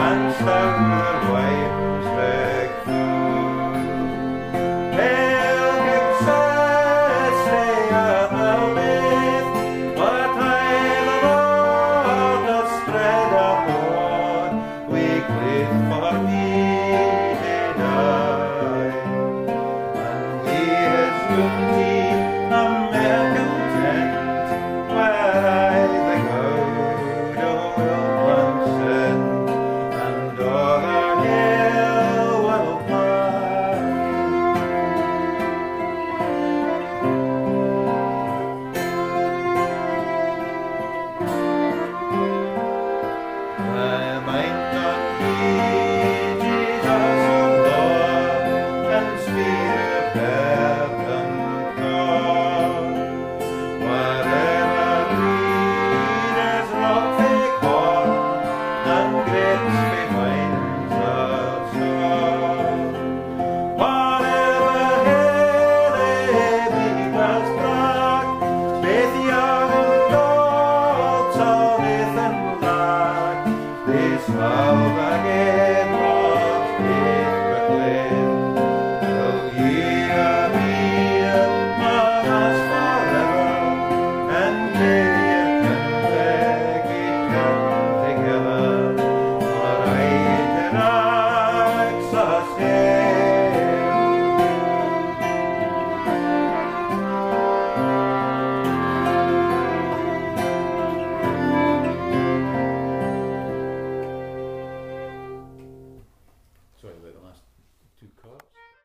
and stop the back through. Christmas.